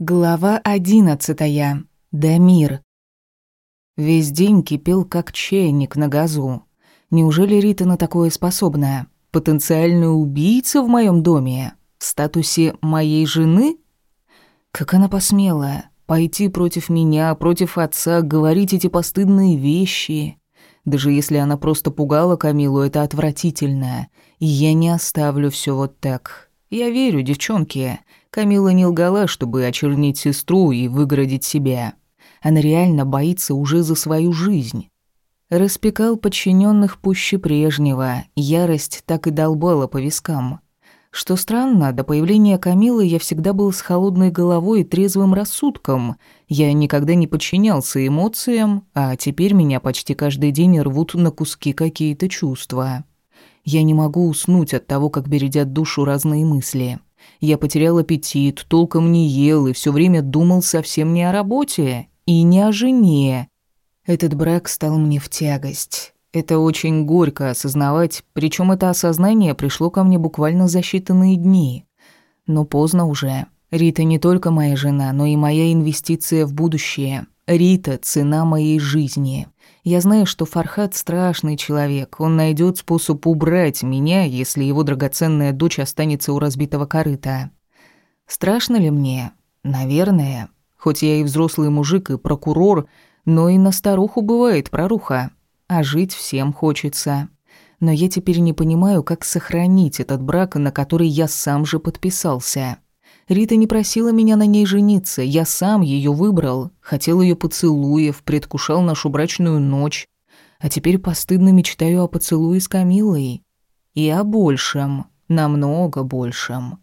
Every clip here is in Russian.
Глава одиннадцатая. Дамир. Весь день кипел как чайник на газу. Неужели Рита на такое способна? Потенциальная убийца в моем доме? В статусе моей жены? Как она посмела пойти против меня, против отца, говорить эти постыдные вещи? Даже если она просто пугала Камилу, это отвратительно. И я не оставлю все вот так. Я верю, девчонки. Камила не лгала, чтобы очернить сестру и выгородить себя. Она реально боится уже за свою жизнь. Распекал подчиненных пуще прежнего, ярость так и долбала по вискам. Что странно, до появления Камилы я всегда был с холодной головой и трезвым рассудком. Я никогда не подчинялся эмоциям, а теперь меня почти каждый день рвут на куски какие-то чувства. Я не могу уснуть от того, как бередят душу разные мысли. Я потерял аппетит, толком не ел и все время думал совсем не о работе и не о жене. Этот брак стал мне в тягость. Это очень горько осознавать, причем это осознание пришло ко мне буквально за считанные дни. Но поздно уже. Рита не только моя жена, но и моя инвестиция в будущее. Рита – цена моей жизни. Я знаю, что Фархат страшный человек. Он найдет способ убрать меня, если его драгоценная дочь останется у разбитого корыта. Страшно ли мне? Наверное. Хоть я и взрослый мужик, и прокурор, но и на старуху бывает проруха. А жить всем хочется. Но я теперь не понимаю, как сохранить этот брак, на который я сам же подписался. Рита не просила меня на ней жениться, я сам ее выбрал, хотел ее поцелуев, предвкушал нашу брачную ночь. А теперь постыдно мечтаю о поцелуе с Камилой. И о большем, намного большем.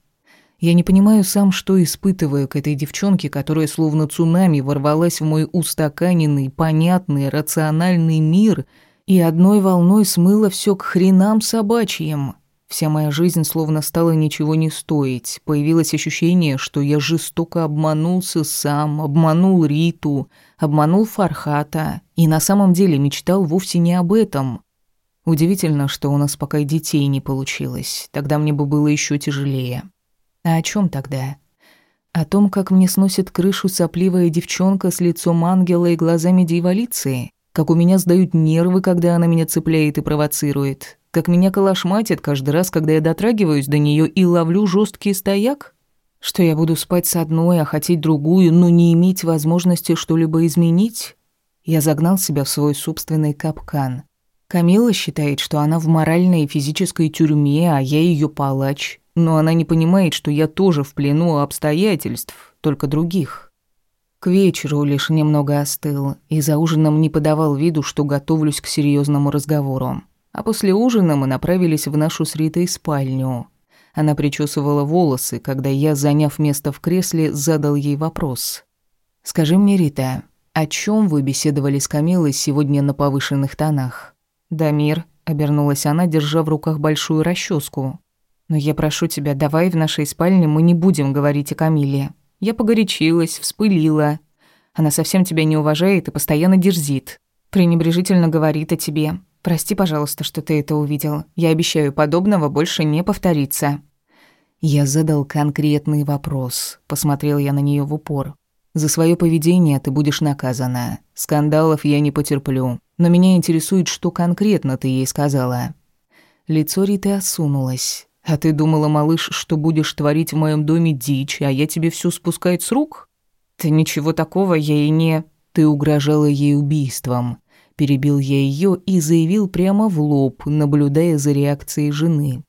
Я не понимаю сам, что испытываю к этой девчонке, которая словно цунами ворвалась в мой устаканенный, понятный, рациональный мир и одной волной смыла все к хренам собачьим. Вся моя жизнь словно стала ничего не стоить. Появилось ощущение, что я жестоко обманулся сам, обманул Риту, обманул Фархата и на самом деле мечтал вовсе не об этом. Удивительно, что у нас пока и детей не получилось. Тогда мне бы было еще тяжелее. А о чем тогда? О том, как мне сносит крышу сопливая девчонка с лицом ангела и глазами дьяволицы? Как у меня сдают нервы, когда она меня цепляет и провоцирует? Как меня колошматит каждый раз, когда я дотрагиваюсь до нее и ловлю жесткий стояк? Что я буду спать с одной, а хотеть другую, но не иметь возможности что-либо изменить? Я загнал себя в свой собственный капкан. Камила считает, что она в моральной и физической тюрьме, а я ее палач. Но она не понимает, что я тоже в плену обстоятельств, только других. К вечеру лишь немного остыл и за ужином не подавал виду, что готовлюсь к серьезному разговору. А после ужина мы направились в нашу с Ритой спальню. Она причесывала волосы, когда я, заняв место в кресле, задал ей вопрос. «Скажи мне, Рита, о чем вы беседовали с Камилой сегодня на повышенных тонах?» «Дамир», — обернулась она, держа в руках большую расческу. «Но я прошу тебя, давай в нашей спальне мы не будем говорить о Камиле. Я погорячилась, вспылила. Она совсем тебя не уважает и постоянно дерзит. Пренебрежительно говорит о тебе. Прости, пожалуйста, что ты это увидел. Я обещаю, подобного больше не повторится. Я задал конкретный вопрос. Посмотрел я на нее в упор. За свое поведение ты будешь наказана. Скандалов я не потерплю. Но меня интересует, что конкретно ты ей сказала. Лицо Риты осунулось. А ты думала, малыш, что будешь творить в моем доме дичь, а я тебе всё спускать с рук? Ты ничего такого я и не... Ты угрожала ей убийством. Перебил я ее и заявил прямо в лоб, наблюдая за реакцией жены.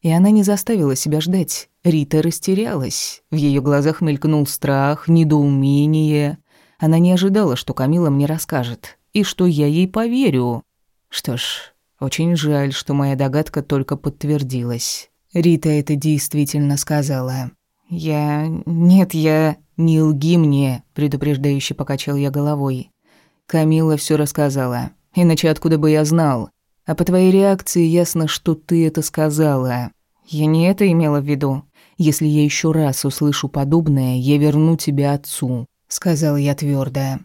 И она не заставила себя ждать. Рита растерялась. В ее глазах мелькнул страх, недоумение. Она не ожидала, что Камила мне расскажет, и что я ей поверю. Что ж, очень жаль, что моя догадка только подтвердилась. Рита это действительно сказала. «Я... Нет, я... Не лги мне», — предупреждающе покачал я головой. Камила все рассказала. Иначе откуда бы я знал? А по твоей реакции ясно, что ты это сказала. Я не это имела в виду. Если я еще раз услышу подобное, я верну тебя отцу, сказал я твердо.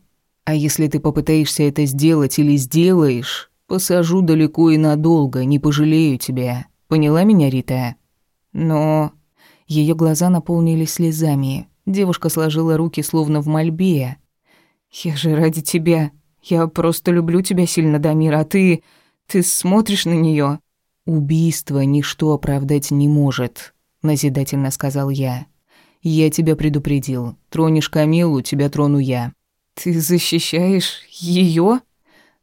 А если ты попытаешься это сделать или сделаешь, посажу далеко и надолго, не пожалею тебя. Поняла меня, Рита? Но ее глаза наполнились слезами. Девушка сложила руки словно в мольбе. «Я же ради тебя. Я просто люблю тебя сильно, Дамир, а ты... ты смотришь на нее. «Убийство ничто оправдать не может», — назидательно сказал я. «Я тебя предупредил. Тронешь Камилу, тебя трону я». «Ты защищаешь ее?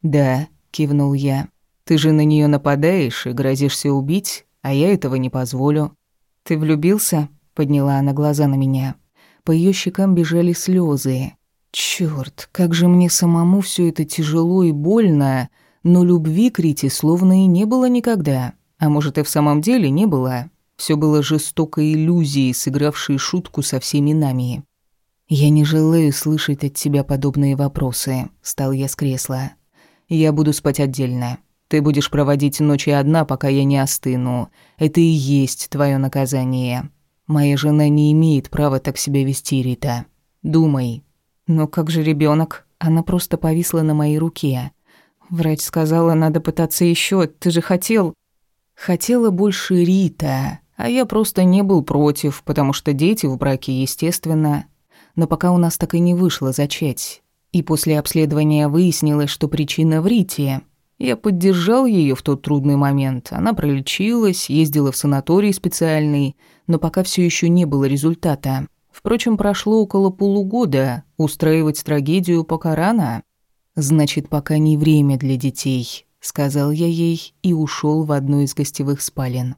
«Да», — кивнул я. «Ты же на нее нападаешь и грозишься убить, а я этого не позволю». «Ты влюбился?» — подняла она глаза на меня. По ее щекам бежали слезы. Черт, как же мне самому все это тяжело и больно, но любви к Рите словно и не было никогда. А может, и в самом деле не было. Все было жестокой иллюзией, сыгравшей шутку со всеми нами. «Я не желаю слышать от тебя подобные вопросы», — стал я с кресла. «Я буду спать отдельно. Ты будешь проводить ночи одна, пока я не остыну. Это и есть твое наказание. Моя жена не имеет права так себя вести, Рита. Думай, но как же ребенок? Она просто повисла на моей руке. Врач сказала, надо пытаться еще. Ты же хотел... Хотела больше Рита, а я просто не был против, потому что дети в браке, естественно. Но пока у нас так и не вышло зачать. И после обследования выяснилось, что причина в Рите. Я поддержал ее в тот трудный момент. Она пролечилась, ездила в санаторий специальный, но пока все еще не было результата. Впрочем, прошло около полугода, устраивать трагедию пока рано. «Значит, пока не время для детей», — сказал я ей и ушел в одну из гостевых спален.